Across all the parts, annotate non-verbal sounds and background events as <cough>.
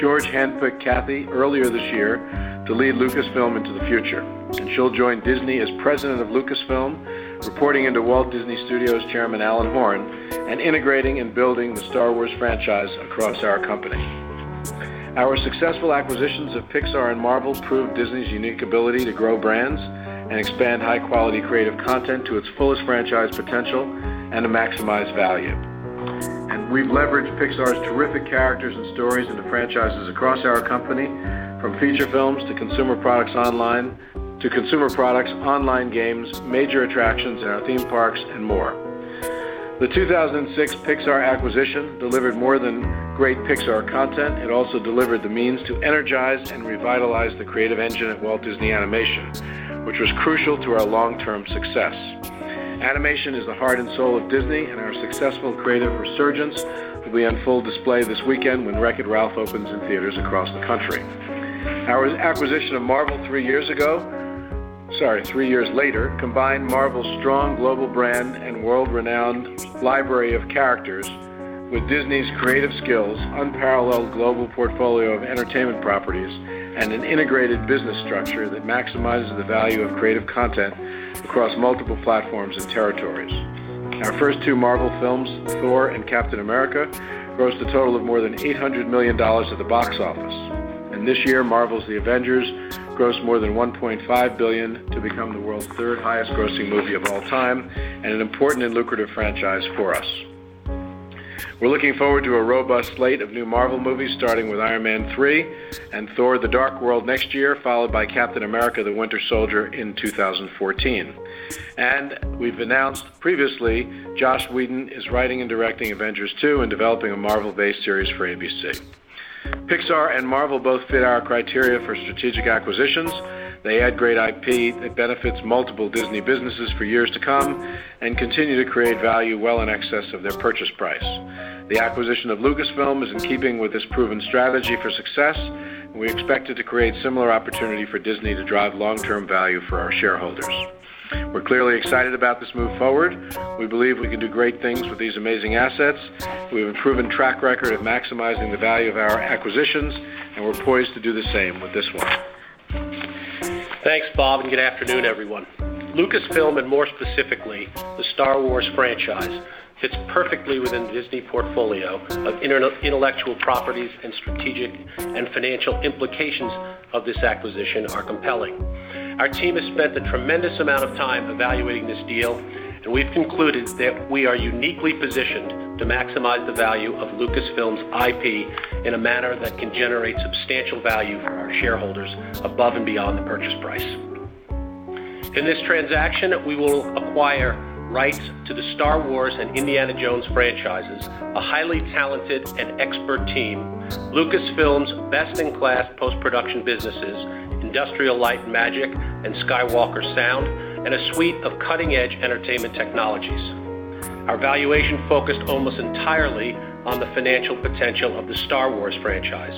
George handpicked Kathy earlier this year to lead Lucasfilm into the future, and she'll join Disney as president of Lucasfilm, reporting into Walt Disney Studios chairman Alan Horn, and integrating and building the Star Wars franchise across our company. Our successful acquisitions of Pixar and Marvel prove Disney's unique ability to grow brands and expand high-quality creative content to its fullest franchise potential and to maximize value. And we've leveraged Pixar's terrific characters and stories into franchises across our company, from feature films to consumer products online, to consumer products, online games, major attractions in our theme parks, and more. The 2006 Pixar acquisition delivered more than great Pixar content. It also delivered the means to energize and revitalize the creative engine at Walt Disney Animation, which was crucial to our long-term success. Animation is the heart and soul of Disney, and our successful creative resurgence will be on full display this weekend when Wreck-It Ralph opens in theaters across the country. Our acquisition of Marvel three years ago, sorry, three years later, combined Marvel's strong global brand and world-renowned library of characters with Disney's creative skills, unparalleled global portfolio of entertainment properties, and an integrated business structure that maximizes the value of creative content across multiple platforms and territories. Our first two Marvel films, Thor and Captain America, grossed a total of more than $800 million at the box office. And this year, Marvel's The Avengers grossed more than 1.5 billion to become the world's third highest grossing movie of all time and an important and lucrative franchise for us. We're looking forward to a robust slate of new Marvel movies, starting with Iron Man 3 and Thor: The Dark World next year, followed by Captain America: The Winter Soldier in 2014. And We've announced previously, Joss Whedon is writing and directing Avengers 2 and developing a Marvel-based series for ABC. Pixar and Marvel both fit our criteria for strategic acquisitions. They add great IP that benefits multiple Disney businesses for years to come and continue to create value well in excess of their purchase price. The acquisition of Lucasfilm is in keeping with this proven strategy for success, and we expect it to create similar opportunity for Disney to drive long-term value for our shareholders. We're clearly excited about this move forward. We believe we can do great things with these amazing assets. We have a proven track record of maximizing the value of our acquisitions, and we're poised to do the same with this one. Thanks, Bob, and good afternoon, everyone. Lucasfilm, and more specifically, the Star Wars franchise, fits perfectly within the Disney portfolio of intellectual properties, and strategic and financial implications of this acquisition are compelling. Our team has spent a tremendous amount of time evaluating this deal, and we've concluded that we are uniquely positioned to maximize the value of Lucasfilm's IP in a manner that can generate substantial value for our shareholders above and beyond the purchase price. In this transaction, we will acquire rights to the Star Wars and Indiana Jones franchises, a highly talented and expert team, Lucasfilm's best-in-class post-production businesses, Industrial Light & Magic and Skywalker Sound, and a suite of cutting-edge entertainment technologies. Our valuation focused almost entirely on the financial potential of the Star Wars franchise,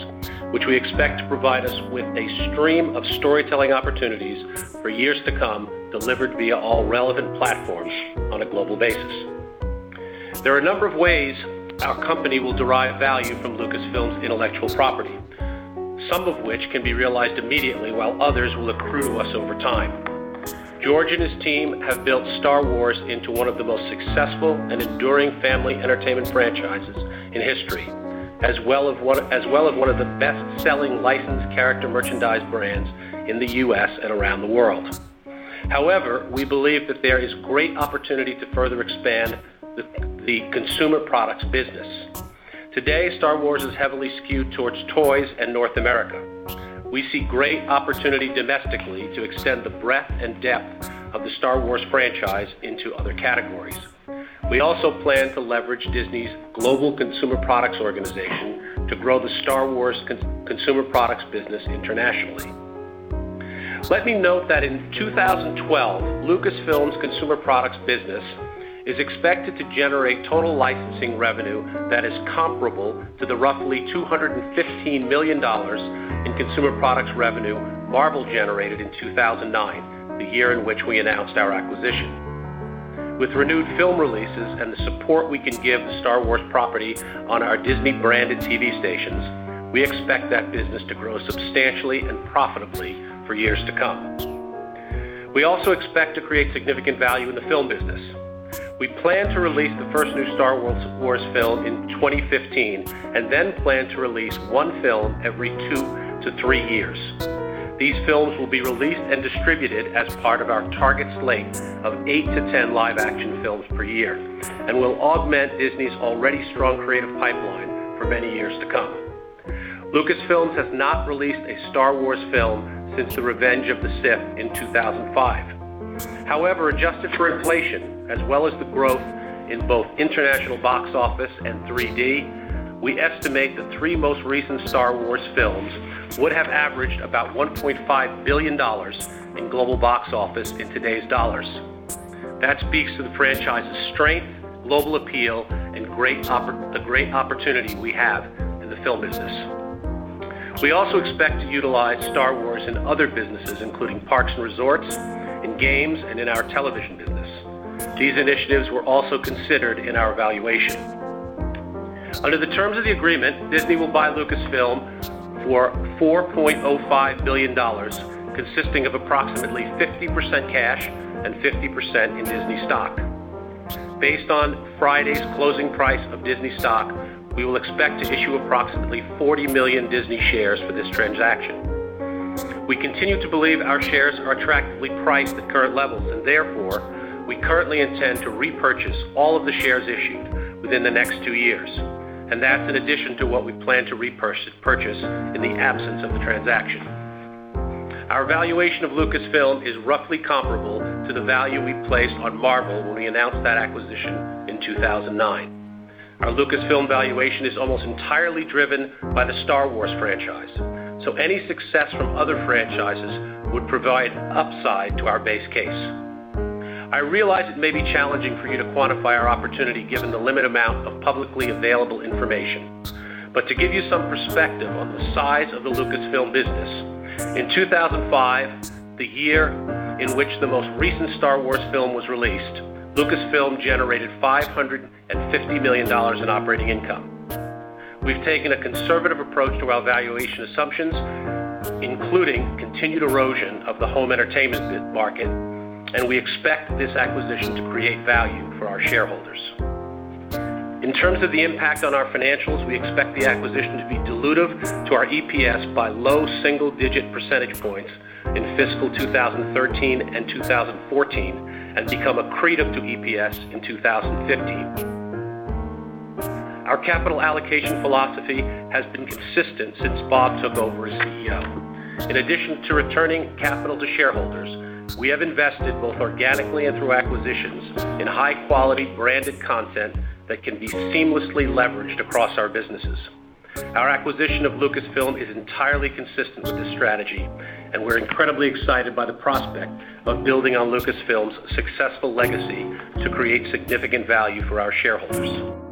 which we expect to provide us with a stream of storytelling opportunities for years to come, delivered via all relevant platforms on a global basis. There are a number of ways our company will derive value from Lucasfilm's intellectual property, some of which can be realized immediately, while others will accrue to us over time. George and his team have built Star Wars into one of the most successful and enduring family entertainment franchises in history, as well as one of the best-selling licensed character merchandise brands in the U.S. and around the world. However, we believe that there is great opportunity to further expand the consumer products business. Today, Star Wars is heavily skewed towards toys and North America. We see great opportunity domestically to extend the breadth and depth of the Star Wars franchise into other categories. We also plan to leverage Disney's global consumer products organization to grow the Star Wars consumer products business internationally. Let me note that in 2012, Lucasfilm's consumer products business is expected to generate total licensing revenue that is comparable to the roughly $215 million in consumer products revenue Marvel generated in 2009, the year in which we announced our acquisition. With renewed film releases and the support we can give the Star Wars property on our Disney-branded TV stations, we expect that business to grow substantially and profitably for years to come. We also expect to create significant value in the film business. We plan to release the first new Star Wars film in 2015 and then plan to release one film every two to three years. These films will be released and distributed as part of our target slate of 8 to 10 live-action films per year and will augment Disney's already strong creative pipeline for many years to come. Lucasfilm has not released a Star Wars film since The Revenge of the Sith in 2005. However, adjusted for inflation, as well as the growth in both international box office and 3D, we estimate the three most recent Star Wars films would have averaged about $1.5 billion in global box office in today's dollars. That speaks to the franchise's strength, global appeal, and great the great opportunity we have in the film business. We also expect to utilize Star Wars in other businesses, including parks and resorts, in games, and in our television business. These initiatives were also considered in our Under the terms of the agreement, Disney will buy Lucasfilm for $4.05 billion, consisting of approximately 50% cash and 50% in Disney stock. Based on Friday's closing price of Disney stock, we will expect to issue approximately 40 million Disney shares for this transaction. We continue to believe our shares are attractively priced at current levels, and therefore, we currently intend to repurchase all of the shares issued within the next two years and that's in addition to what we plan to repurchase in the absence of the transaction. Our valuation of Lucasfilm is roughly comparable to the value we placed on Marvel when we announced that acquisition in 2009. Our Lucasfilm valuation is almost entirely driven by the Star Wars franchise, so any success from other franchises would provide upside to our base case. I realize it may be challenging for you to quantify our opportunity given the limited amount of publicly available information. But to give you some perspective on the size of the Lucasfilm business, in 2005, the year in which the most recent Star Wars film was released, Lucasfilm generated $550 million in operating income. We've taken a conservative approach to our valuation assumptions, including continued erosion of the home entertainment market and we expect this acquisition to create value for our shareholders. In terms of the impact on our financials, we expect the acquisition to be dilutive to our EPS by low single-digit percentage points in fiscal 2013 and 2014 and become accretive to EPS in 2015. Our capital allocation philosophy has been consistent since Bob took over as CEO. In addition to returning capital to shareholders, we have invested both organically and through acquisitions in high-quality branded content that can be seamlessly leveraged across our businesses. Our acquisition of Lucasfilm is entirely consistent with this strategy, and we're incredibly excited by the prospect of building on Lucasfilm's successful legacy to create significant value for our shareholders.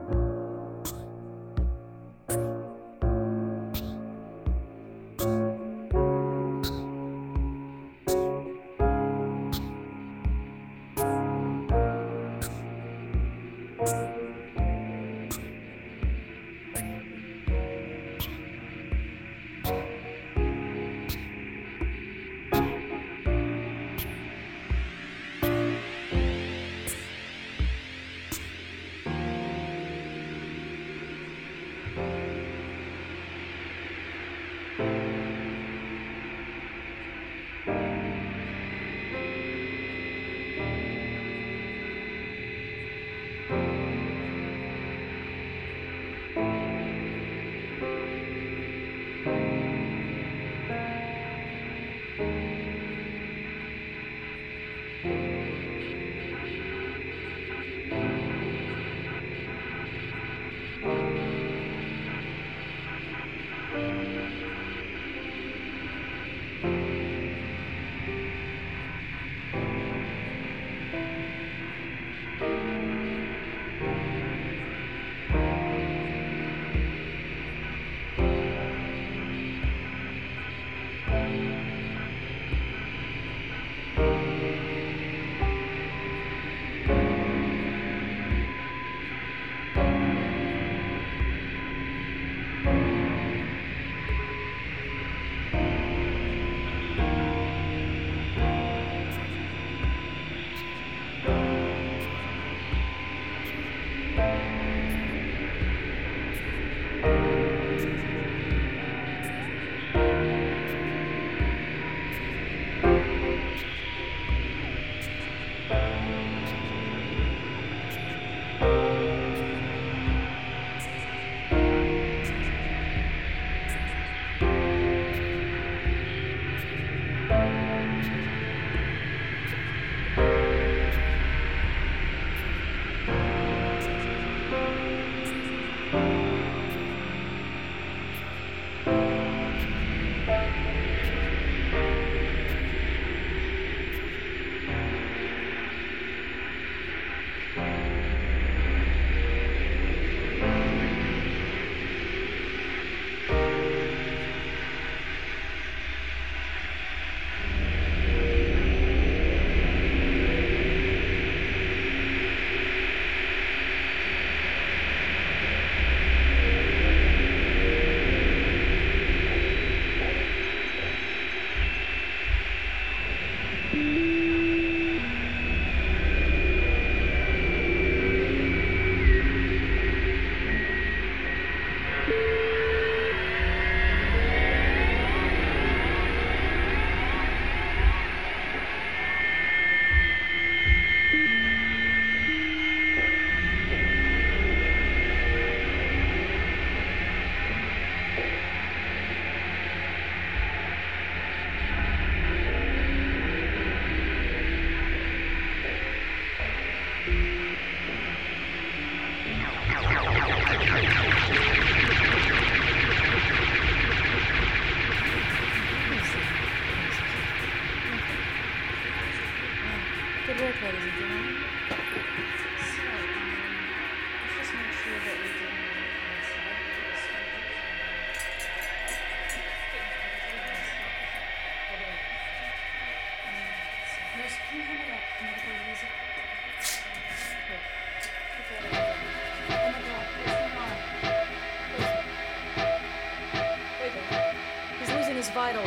The,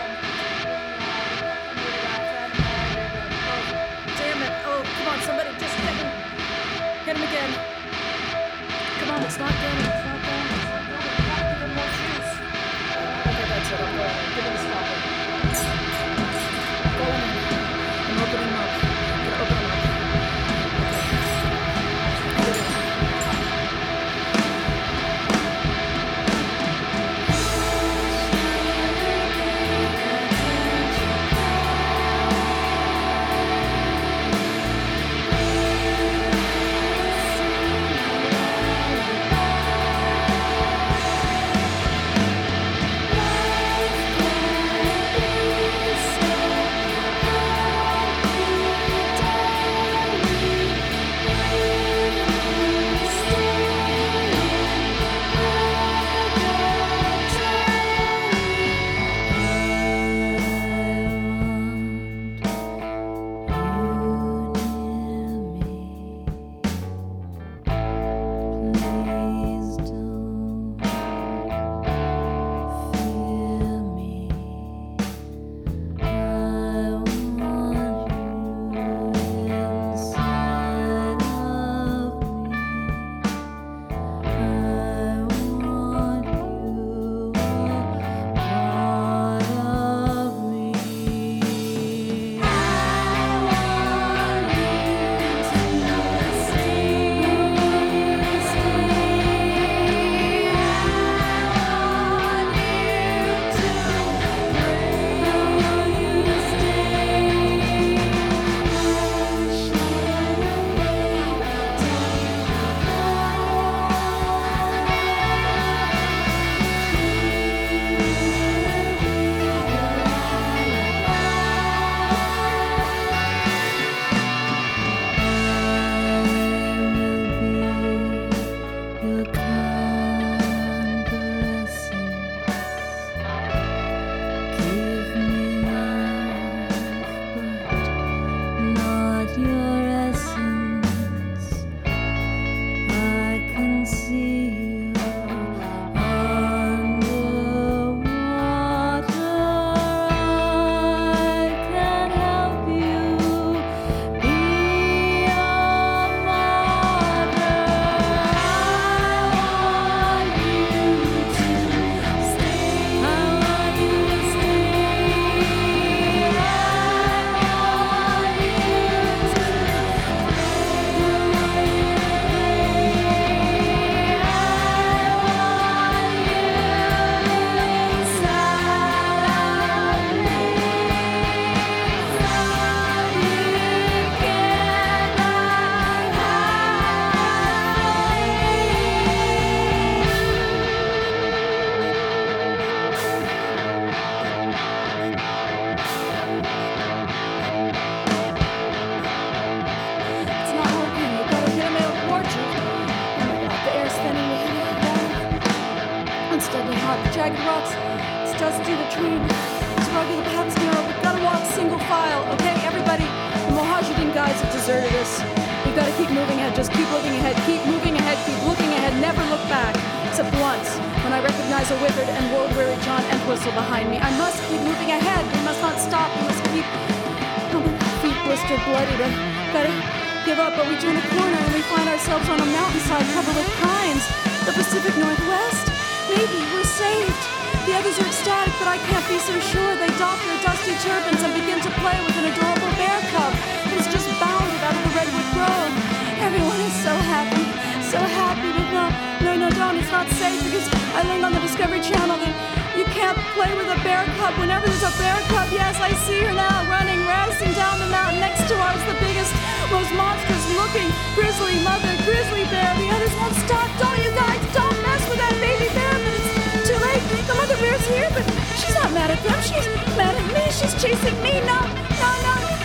um, oh, damn it. Oh, come on, somebody just hit him. Hit him again. Come on, it's not going. Once, when I recognize a withered and world-weary John Entwistle behind me. I must keep moving ahead. We must not stop. We must keep Oh, my feet blistered, bloody. To, gotta give up, but we turn a corner and we find ourselves on a mountainside covered with pines. The Pacific Northwest. Maybe we're saved. The others are ecstatic, but I can't be so sure. They doff their dusty turbans and begin to play with an adorable bear cub who's just bounded out of the redwood grove. Everyone is so happy, so happy, but no, no, no, don't. It's not safe because I learned on the Discovery Channel that you can't play with a bear cub. Whenever there's a bear cub, yes, I see her now running, racing down the mountain next to ours, the biggest, most monstrous looking grizzly mother grizzly bear. The others won't stop. Don't you guys, don't mess with that baby bear, but it's too late. The mother bear's here, but she's not mad at them. She's mad at me. She's chasing me now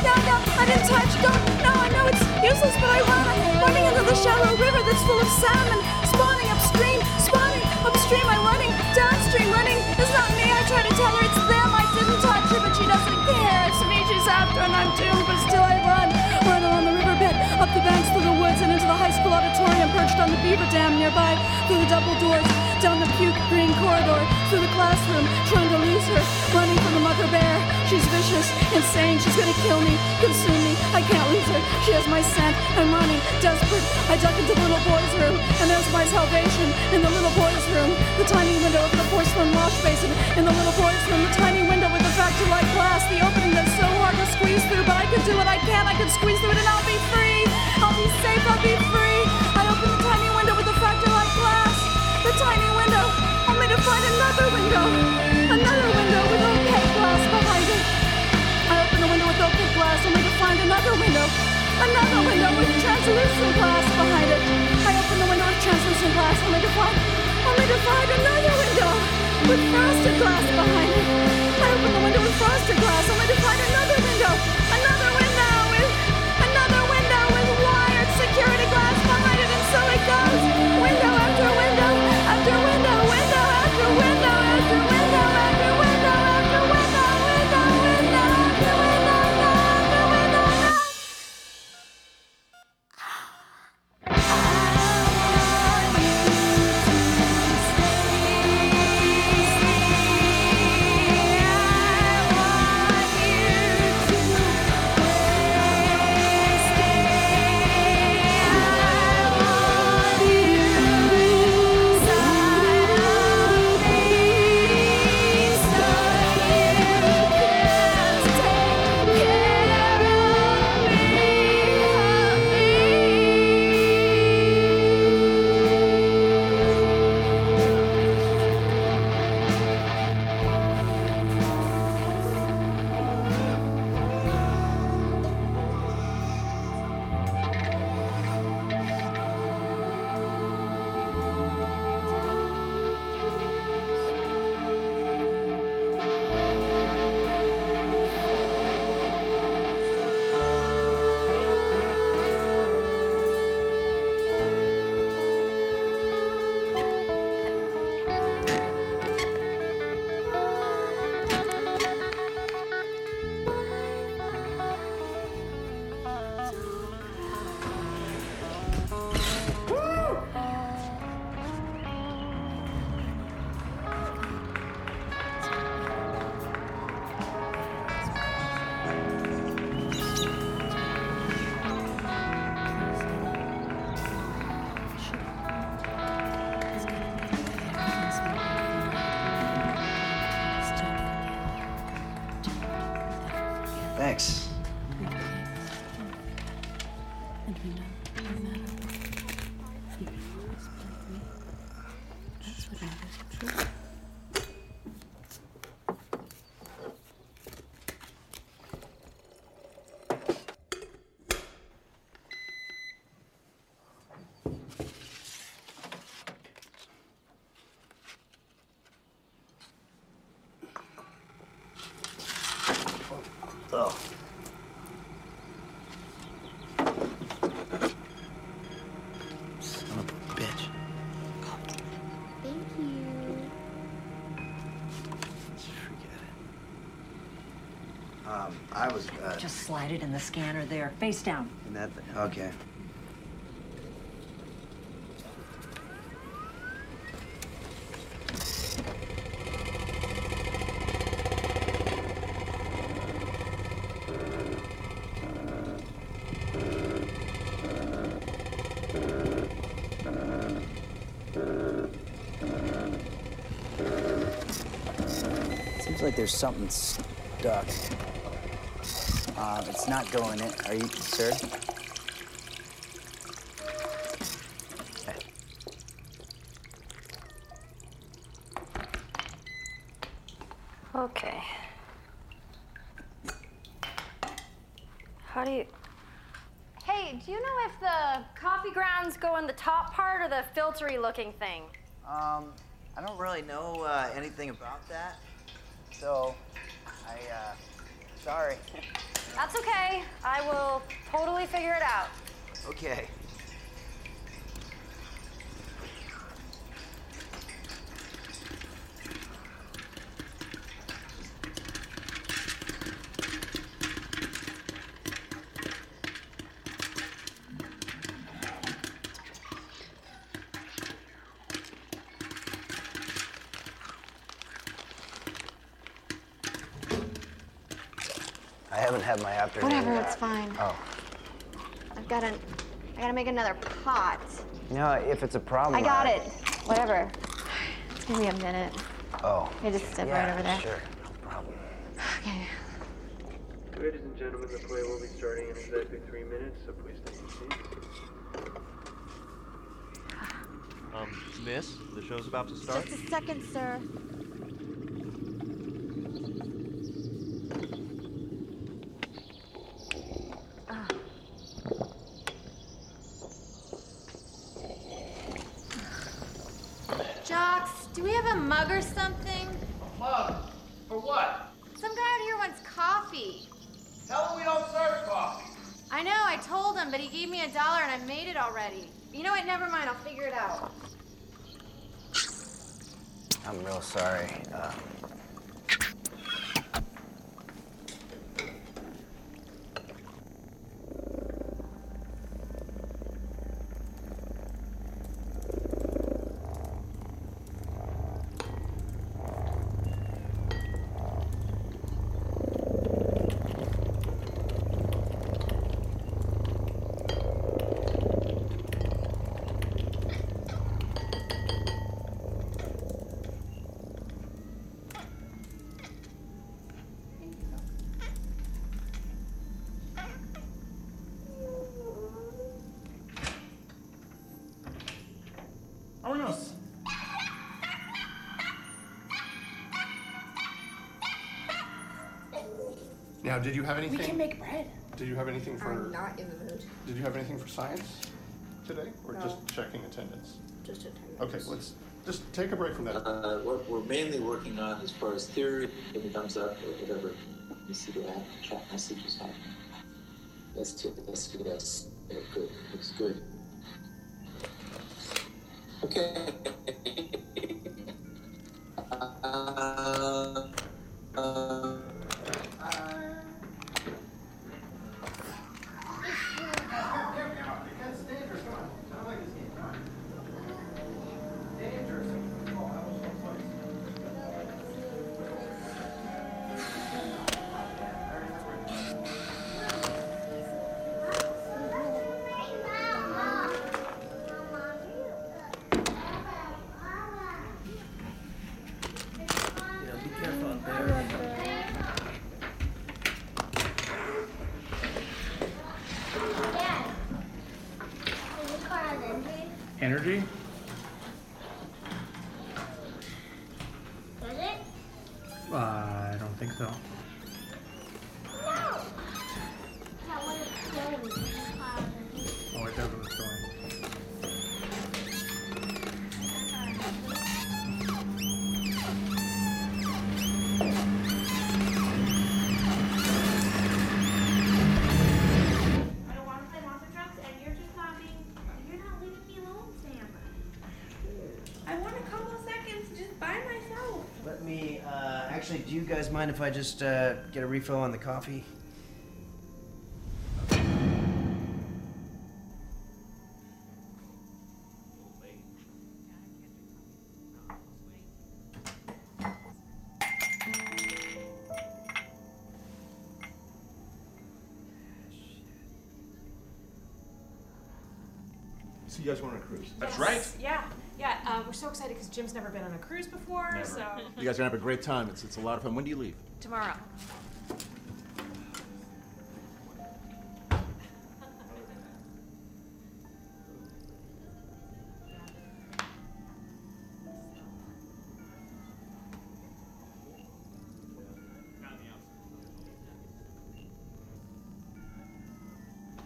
no, no. I didn't touch. Don't. No, I know it's useless, but I run. I'm running into the shallow river that's full of salmon. Spawning upstream, spawning upstream. I'm running downstream, running. It's not me. I try to tell her it's them. I didn't touch her, but she doesn't care. It's me she's after, and I'm doomed, but still I run. Run along the riverbed, up the banks the woods, and into the high school auditorium perched on the beaver dam nearby. Through the double doors, down the puke green corridor, through the classroom, trying to lose her. Running from the mother bear. She's vicious, insane. She's gonna kill me, consume me. I can't lose her. She has my scent. I'm running, desperate. I duck into the little boy's room, and there's my salvation in the little boy's room. The tiny window of the porcelain wash basin. In the little boy's room, the tiny window with the factory-like glass. The opening that's to squeeze through, but I can do what I can. I can squeeze through it, and I'll be free. I'll be safe. I'll be free. I open the tiny window with the factory-like glass. The tiny window, only to find another window. Another window with opaque glass behind it. I open the window with opaque glass, only to find another window. Another window with translucent glass behind it. I open the window with translucent glass, only to find, only to find another window with frosted glass behind it. I open the window with frosted glass, only to find another window. I was, uh, Just slide it in the scanner there, face down. in that thing. Okay. Seems like there's something stuck. Uh, it's not going in. Are you sure? Okay. How do you. Hey, do you know if the coffee grounds go in the top part or the filtery looking thing? Um, I don't really know uh, anything about that. So, I, uh, Sorry. <laughs> That's okay. I will totally figure it out. Okay. I haven't had my afternoon. Whatever, it's fine. Oh. I've got to. I gotta make another pot. No, if it's a problem. I got it. Whatever. It's gonna be a minute. Oh. You just step yeah, right over there. Sure, no problem. Okay. Ladies and gentlemen, the play will be starting in exactly three minutes, so please take your seats. Um, miss, the show's about to start. Just a second, sir. Jocks, do we have a mug or something? Mug? For what? Some guy out here wants coffee. Tell him we don't serve coffee. I know, I told him, but he gave me a dollar and I made it already. You know what? Never mind, I'll figure it out. I'm real sorry. Uh, Now, did you have anything? We can make bread. Did you have anything for? I'm not in the mood. Did you have anything for science today, or No. just checking attendance? Just attendance. Okay, let's just take a break from that. Uh, what we're mainly working on as far as theory, if it comes up or whatever, you see the app, chat messages happen. That's good, that's good, that's yeah, good, looks good. Okay. Energy? Mind if I just, uh, get a refill on the coffee? So you guys want on a cruise? That's right. Yeah, yeah. We're so excited because Jim's never been on a cruise before. Never. So You guys are gonna have a great time. It's it's a lot of fun. When do you leave? tomorrow.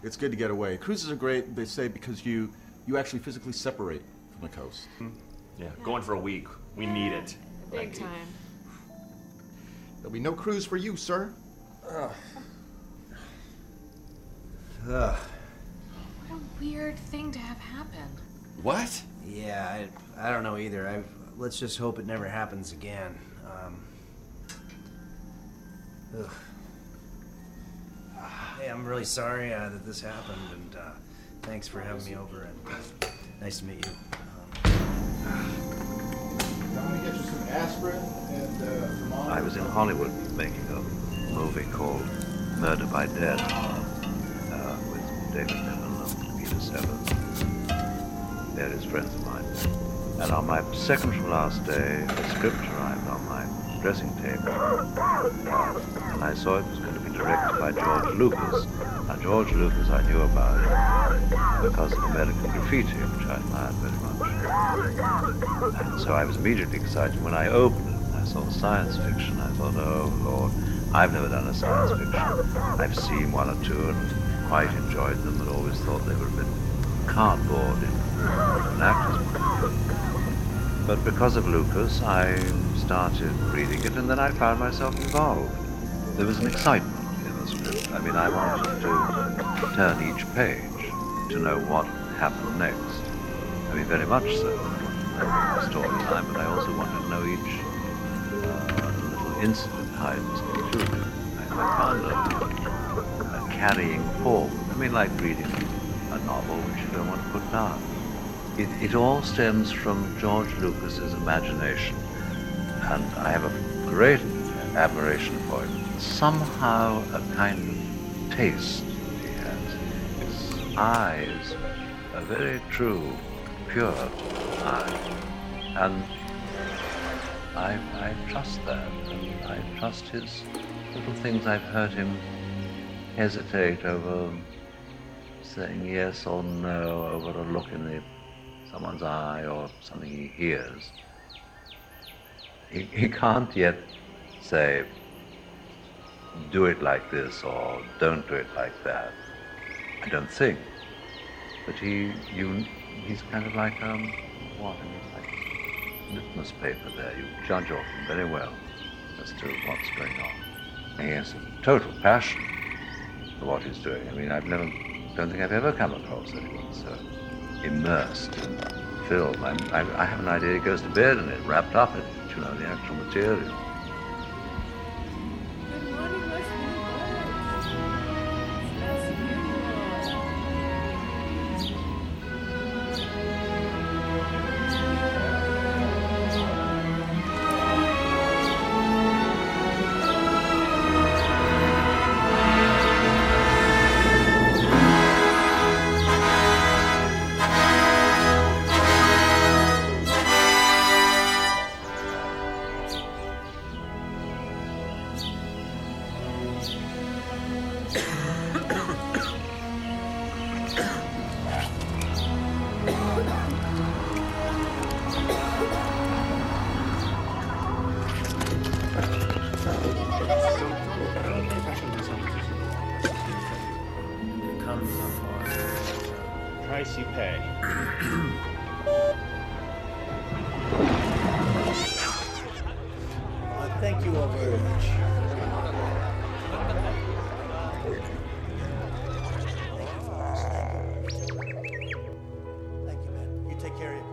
It's good to get away. Cruises are great, they say, because you you actually physically separate from the coast. Hmm. Yeah, going for a week. We need it. Big time. There'll be no cruise for you, sir. Ugh. Ugh. What a weird thing to have happen. What? Yeah, I, I don't know either. I let's just hope it never happens again. Um, ugh. Hey, I'm really sorry uh, that this happened, and uh, thanks for having me over. And uh, nice to meet you. I was in Hollywood making a movie called Murder by Death uh, with David Niven and Peter Sellers, various friends of mine. And on my second from last day, the script arrived on my dressing table. Uh, and I saw it was going to be directed by George Lucas. Now, George Lucas I knew about because of American Graffiti, which I admired very much. And so I was immediately excited when I opened it. I saw science fiction. I thought, oh, Lord, I've never done a science fiction. I've seen one or two and quite enjoyed them, but always thought they were a bit cardboard in an actor's book. But because of Lucas, I started reading it, and then I found myself involved. There was an excitement in the script. I mean, I wanted to turn each page to know what happened next. I mean, very much so. I the storyline, but I also wanted to know each uh, little incident, how it was concluded. I, found a, a carrying forward. I mean, like reading a novel which you don't want to put down. It, it all stems from George Lucas's imagination, and I have a great admiration for it. Somehow a kind of taste eyes are very true, pure eye, and I, I trust that, and I trust his little things. I've heard him hesitate over saying yes or no over a look in the someone's eye or something he hears. He, he can't yet say, do it like this or don't do it like that. I don't think. But he, you, he's kind of like, um, what? Like litmus paper there. You judge of him very well as to what's going on. And he has a total passion for what he's doing. I mean, I've never, don't think I've ever come across anyone so immersed in film. I, I, I have an idea he goes to bed in it, wrapped up in it, you know, the actual material. Thank you all very much. Thank you, man. You take care of you.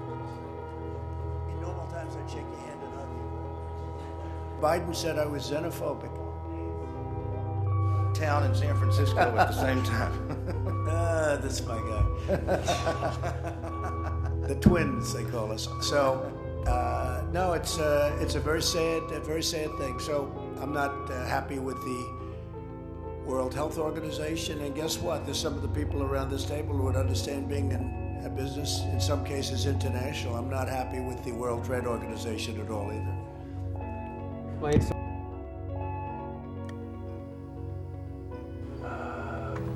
In normal times, I'd shake your hand and hug you. Biden said I was xenophobic. Town in San Francisco at the same time. <laughs> Ah, that's my guy. <laughs> the twins, they call us. So, uh, no, it's uh, it's a very sad, a very sad thing. So, I'm not uh, happy with the World Health Organization. And guess what? There's some of the people around this table who would understand being in a business, in some cases international. I'm not happy with the World Trade Organization at all either.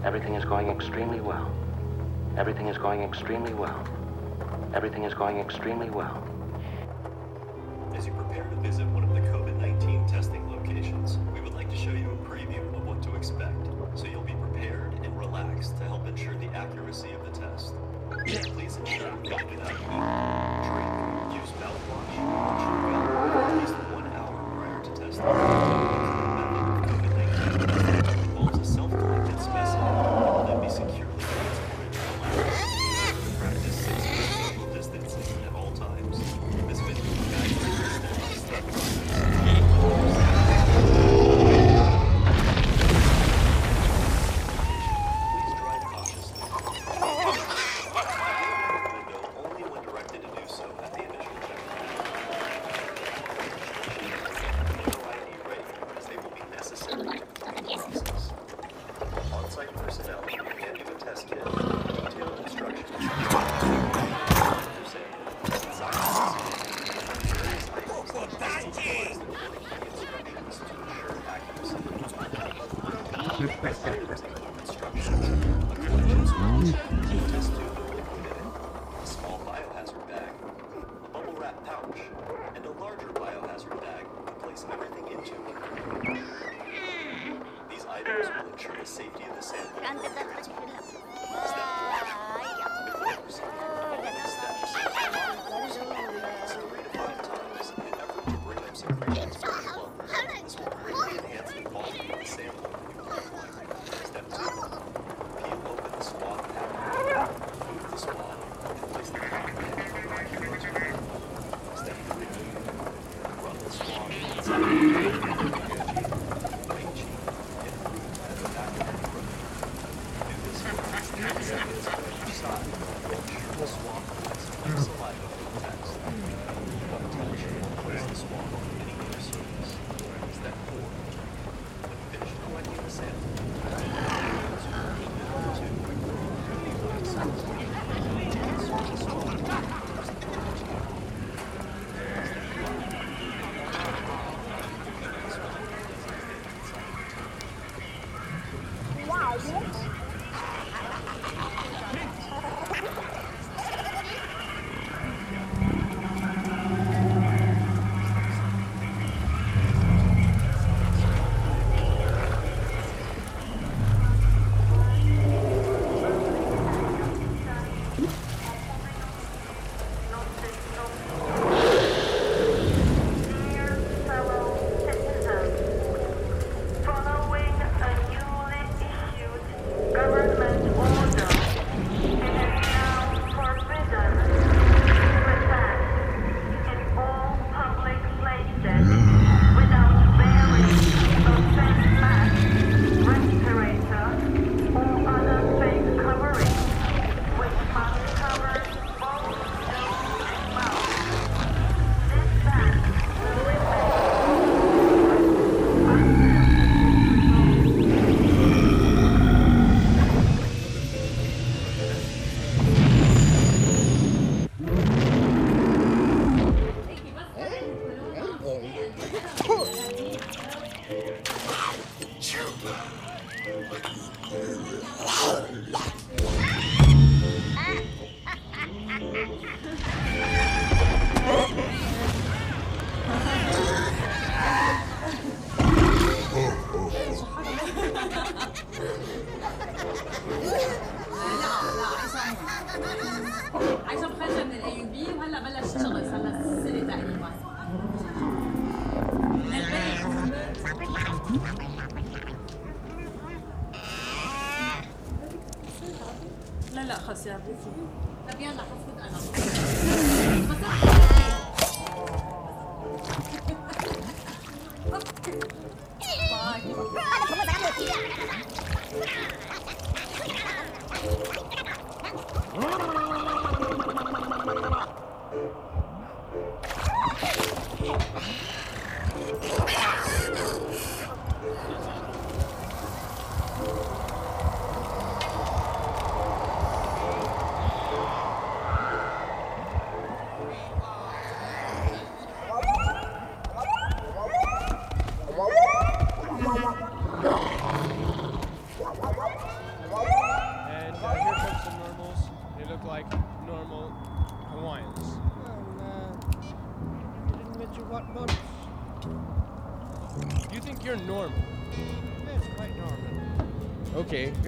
Everything is going extremely well. Everything is going extremely well. Everything is going extremely well.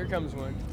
here comes one.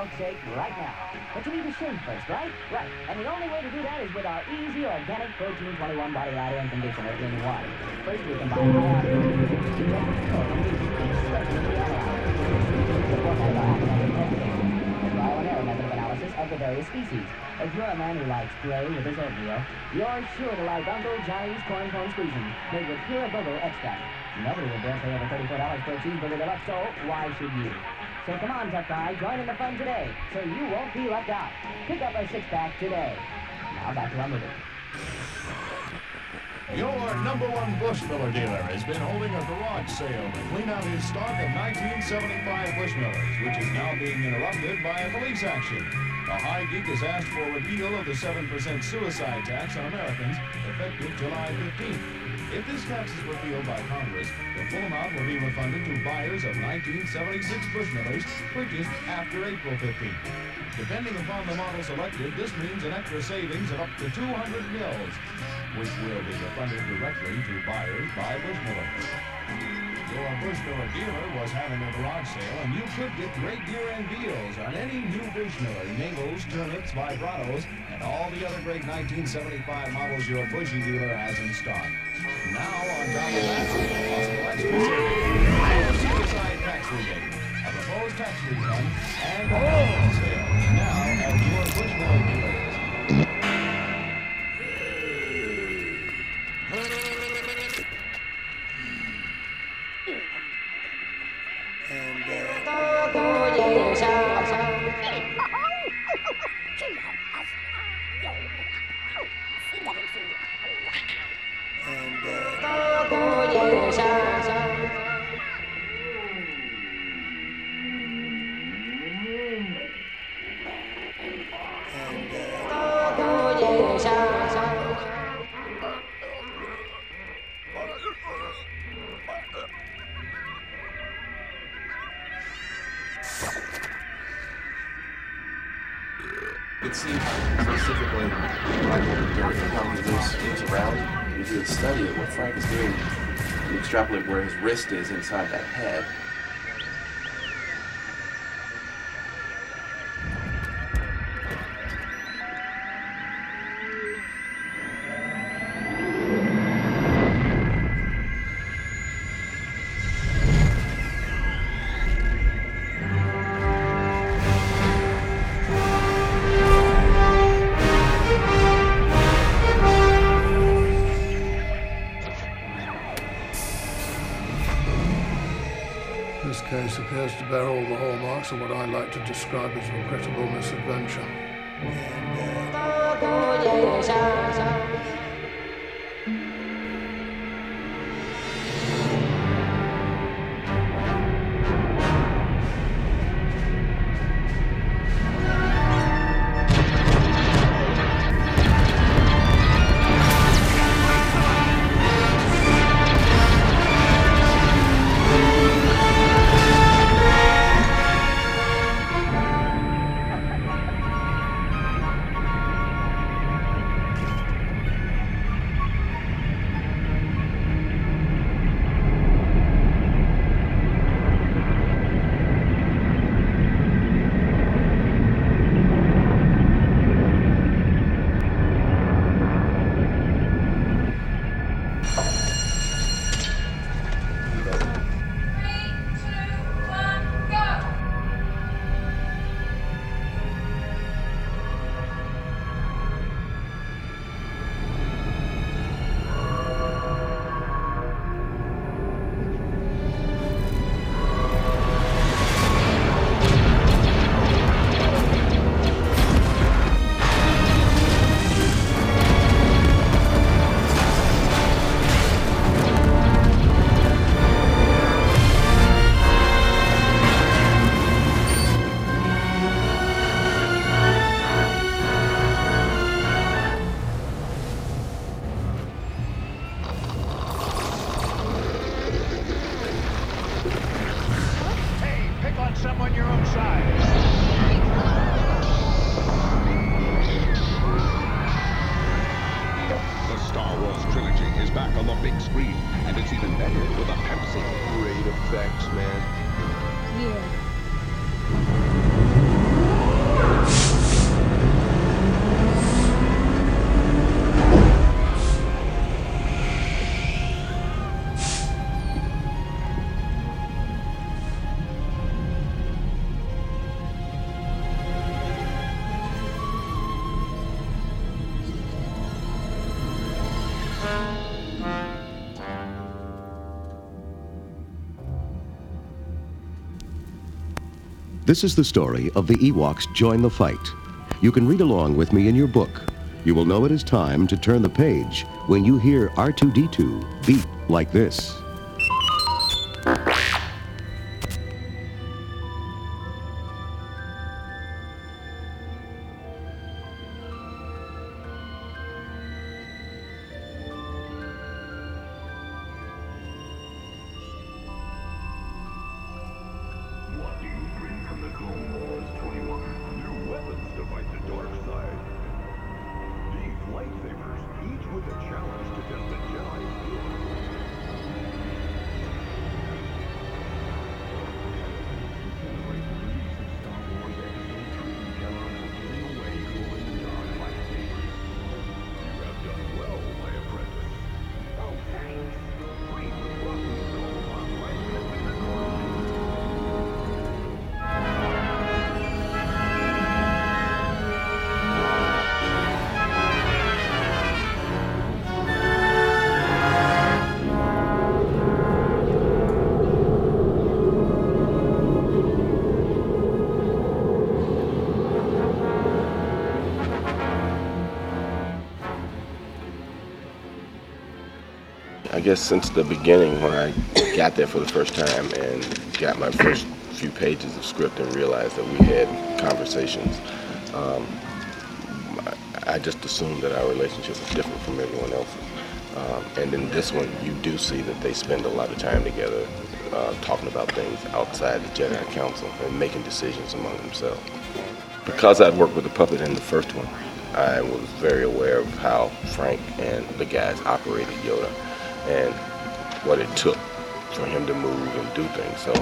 milkshake right now. But you need to shave first, right? Right. And the only way to do that is with our easy organic protein 21 body ladder and conditioner in one. First, we combine high of analysis of the various species. If you're a man who likes gray with his oatmeal, you're sure to like Uncle Johnny's corn cone squeezing, made with pure bubble extract. Nobody will dare pay over $34 for a cheeseburger deluxe, so why should you? So come on, tough guy, join in the fun today, so you won't be left out. Pick up a six-pack today. Now back to our movie. Your number one Bushmiller dealer has been holding a garage sale to clean out his stock of 1975 Bushmillers, which is now being interrupted by a police action. The High Geek has asked for a repeal of the 7% suicide tax on Americans effective July 15th. If this tax is repealed by Congress, the full amount will be refunded to buyers of 1976 Bushmillers purchased after April 15. Depending upon the model selected, this means an extra savings of up to 200 mils, which will be refunded directly to buyers by Bushmiller. Your Bushmiller dealer was having a garage sale, and you could get great year-end deals on any new Bushmiller, Nagels, Turnips, Vibratos, and all the other great 1975 models your Bushy dealer has in stock. Now, on top of that, possible extra savings, suicide tax rebate, a proposed tax refund, and a is inside that head. This case appears to bear all the hallmarks of what I like to describe as regrettable misadventure. Someone your own size. The Star Wars trilogy is back on the big screen, and it's even better with a Pepsi. Great effects, man. Yeah. This is the story of the Ewoks join the fight. You can read along with me in your book. You will know it is time to turn the page when you hear R2D2 beat like this. Guess since the beginning when I got there for the first time and got my first few pages of script and realized that we had conversations, um, I just assumed that our relationship was different from everyone else's. Um, and in this one, you do see that they spend a lot of time together uh, talking about things outside the Jedi Council and making decisions among themselves. Because I'd worked with the puppet in the first one, I was very aware of how Frank and the guys operated Yoda and what it took for him to move and do things. So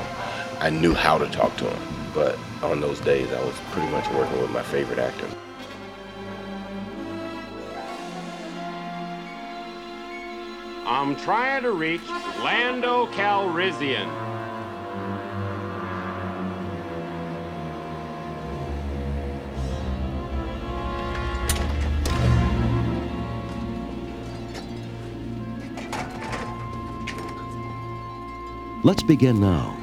I knew how to talk to him. But on those days, I was pretty much working with my favorite actor. I'm trying to reach Lando Calrissian. Let's begin now.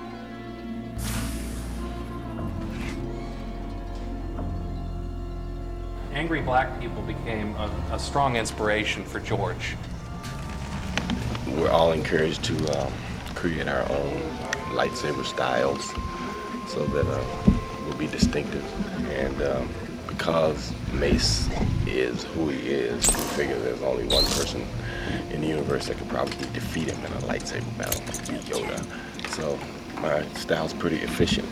Angry black people became a, a strong inspiration for George. We're all encouraged to um, create our own lightsaber styles so that uh, we'll be distinctive. And um, because Mace is who he is, we figure there's only one person in the universe that could probably defeat him in a lightsaber battle, Yoda. So my style's pretty efficient.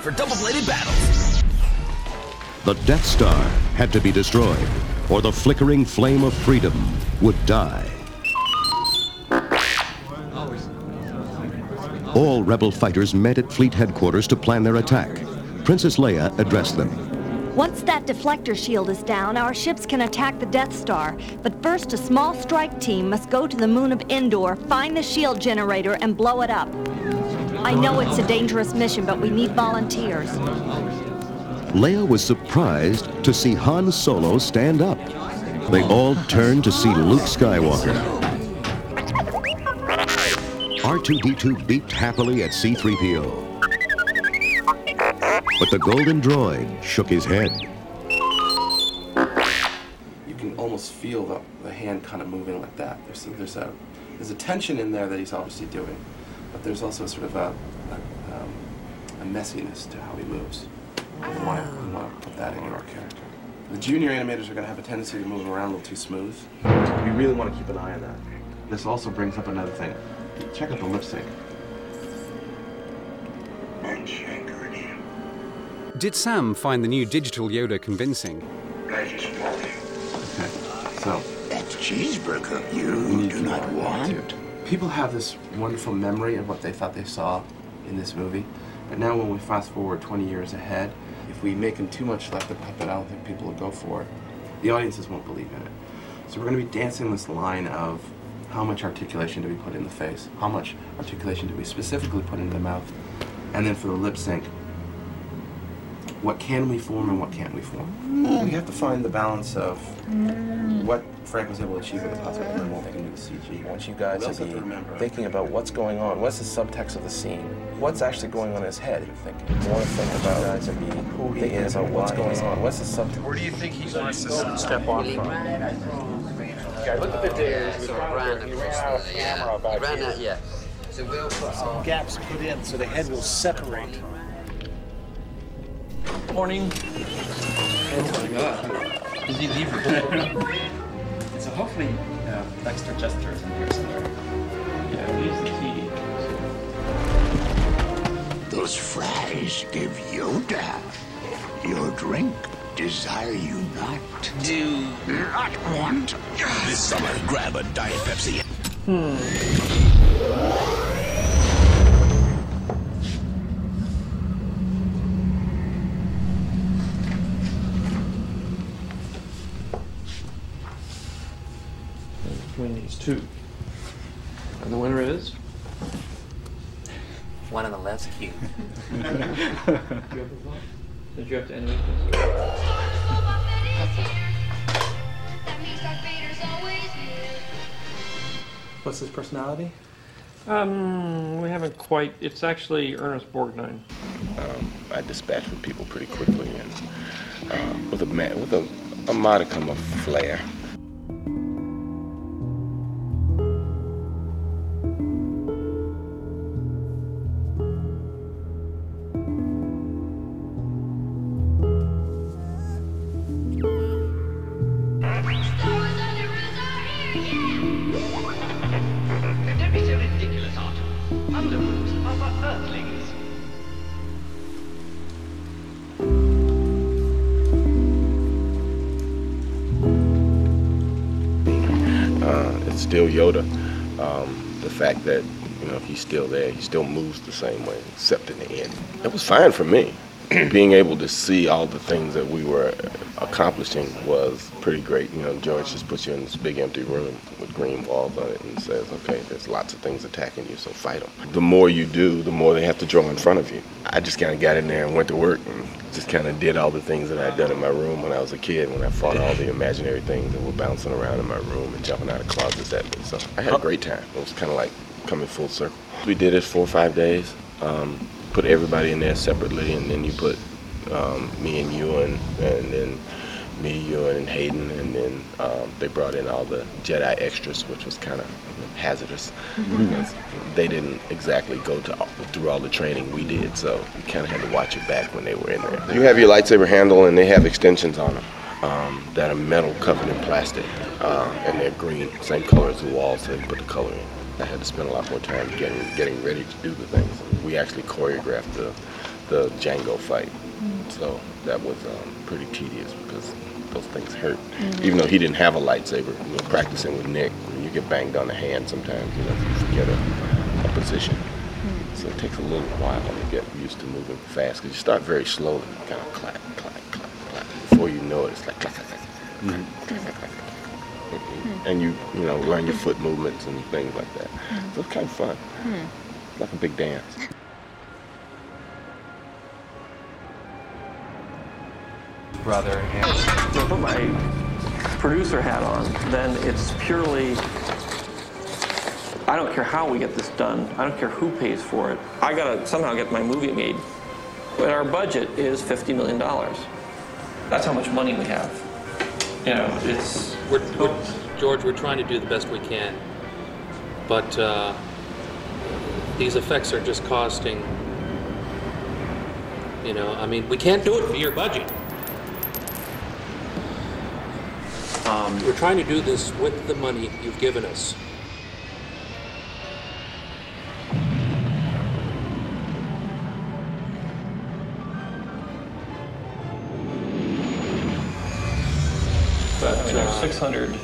You for double-bladed battles. The Death Star had to be destroyed, or the flickering flame of freedom would die. All rebel fighters met at fleet headquarters to plan their attack. Princess Leia addressed them. Once that deflector shield is down, our ships can attack the Death Star. But first, a small strike team must go to the moon of Endor, find the shield generator, and blow it up. I know it's a dangerous mission, but we need volunteers. Leia was surprised to see Han Solo stand up. They all turned to see Luke Skywalker. R2-D2 beeped happily at C-3PO. But the golden droid shook his head. You can almost feel the, the hand kind of moving like that. There's there's a there's a tension in there that he's obviously doing, but there's also sort of a a, um, a messiness to how he moves. We want to we want to put that into our character. The junior animators are going to have a tendency to move around a little too smooth. We really want to keep an eye on that. This also brings up another thing. Check out the lip sync. Did Sam find the new digital Yoda convincing? Okay, so. That cheeseburger you do not want. People have this wonderful memory of what they thought they saw in this movie. But now when we fast forward 20 years ahead, if we make them too much like the puppet, I don't think people will go for it. The audiences won't believe in it. So we're going to be dancing this line of how much articulation do we put in the face? How much articulation do we specifically put into the mouth? And then for the lip sync, what can we form and what can't we form? Hmm. We have to find the balance of what Frank was able to achieve with the puppet and then what we can do with CG. I want you guys to be to thinking about what's going on. What's the subtext of the scene? What's actually going on in his head? You're thinking. You want to think about guys and be who he is, about what's going on. What's the subtext? Where do you think he wants to step off from? Okay, look at the days. We ran, we ran out of camera back ran here. out, yeah. So we'll put some Gaps put in so the head will separate. Morning. Oh my god. Busy beaver. <laughs> so hopefully uh, Dexter Jettster is in here somewhere. Yeah, we use the tea. Those fries give Yoda your drink. Desire you not? Do not want. This summer, grab a Diet Pepsi. Between these two. And the winner is? one of the less cute. <laughs> Did you have to animate this? What's his personality? Um, we haven't quite. It's actually Ernest Borgnine. Um, I dispatch with people pretty quickly and uh, with a with a, a modicum of flair. Fact that you know he's still there, he still moves the same way, except in the end. It was fine for me. <clears throat> Being able to see all the things that we were accomplishing was pretty great. You know, George just puts you in this big empty room with green walls on it and says, "Okay, there's lots of things attacking you, so fight them." The more you do, the more they have to draw in front of you. I just kind of got in there and went to work and just kind of did all the things that I'd done in my room when I was a kid, when I fought all the imaginary things that were bouncing around in my room and jumping out of closets at me. So I had a great time. It was kind of like coming full circle. We did it four or five days. Um, put everybody in there separately, and then you put um, me and Ewan, and then me, Ewan, and Hayden, and then um, they brought in all the Jedi extras, which was kind of hazardous because they didn't exactly go to through all the training we did, so we kind of had to watch it back when they were in there. You have your lightsaber handle, and they have extensions on them um, that are metal covered in plastic, uh, and they're green, same color as the walls, so they put the color in. I had to spend a lot more time getting getting ready to do the things. We actually choreographed the the Jango fight, so that was um, pretty tedious because those things hurt. Mhm. Even though he didn't have a lightsaber, you know, practicing with Nick, you get banged on the hand sometimes. You know, you forget a, a position. So it takes a little while to get used to moving fast because you start very slowly, kind of clack, clack, clack, clack. Before you know it, it's like clack, clack, clack, clack, clack, clack, clack. And you, you know, learn your foot movements and things like that. So it's kind of fun, like a big dance. Brother and. If I put my producer hat on, then it's purely. I don't care how we get this done. I don't care who pays for it. I gotta somehow get my movie made. But our budget is $50 million. That's how much money we have. You know, it's. We're, we're, George, we're trying to do the best we can, but uh, these effects are just costing. You know, I mean, we can't do it for your budget. Um, we're trying to do this with the money you've given us. But I mean, there's six hundred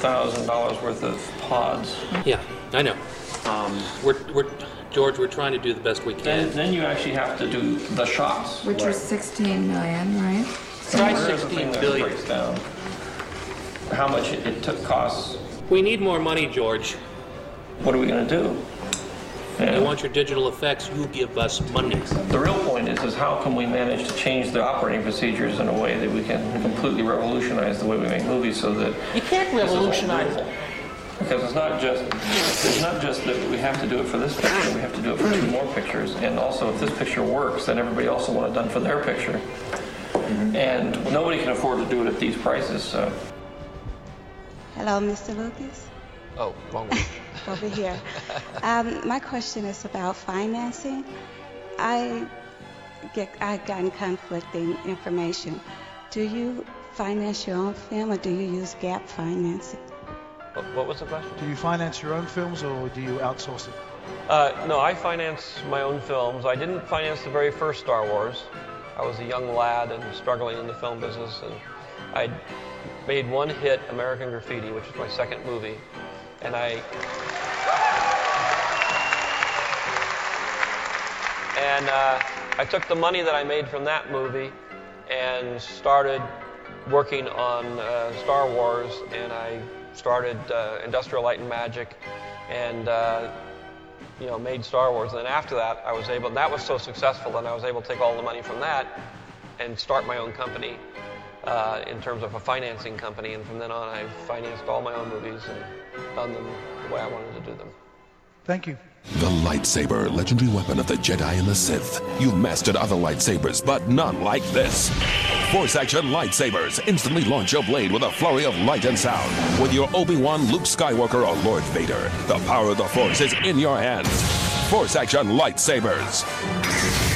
thousand dollars worth of pods. Yeah, I know. Um, we're, we're, George, we're trying to do the best we can. then you actually have to do the shots. Which was 16 million, right? Where is the thing that breaks down? How much it, it took costs. We need more money, George. What are we going to do? You want your digital effects, you give us money. The real point is, is how can we manage to change the operating procedures in a way that we can completely revolutionize the way we make movies so that You can't this is all revolutionize doable. Because it's not just it's not just that we have to do it for this picture, we have to do it for two more pictures. And also if this picture works, then everybody else will want it done for their picture. Mm-hmm. And nobody can afford to do it at these prices, so Hello, Mr. Lucas. Oh, wrong one. <laughs> Over here. Um, my question is about financing. I get I've gotten conflicting information. Do you finance your own film or do you use gap financing? what, what was the question? Do you finance your own films or do you outsource it? Uh, no, I finance my own films. I didn't finance the very first Star Wars. I was a young lad and struggling in the film business, and I made one hit, American Graffiti, which was my second movie, and I and uh, I took the money that I made from that movie and started working on uh, Star Wars, and I started uh, Industrial Light and Magic, and uh, you know made Star Wars. And then after that, I was able. That was so successful, and I was able to take all the money from that and start my own company uh, in terms of a financing company. And from then on, I've financed all my own movies and done them the way I wanted to do them. Thank you. The lightsaber, legendary weapon of the Jedi and the Sith. You've mastered other lightsabers, but none like this. Force action lightsabers instantly launch your blade with a flurry of light and sound. With your Obi-Wan, Luke Skywalker, or Lord Vader, the power of the Force is in your hands. Force action lightsabers.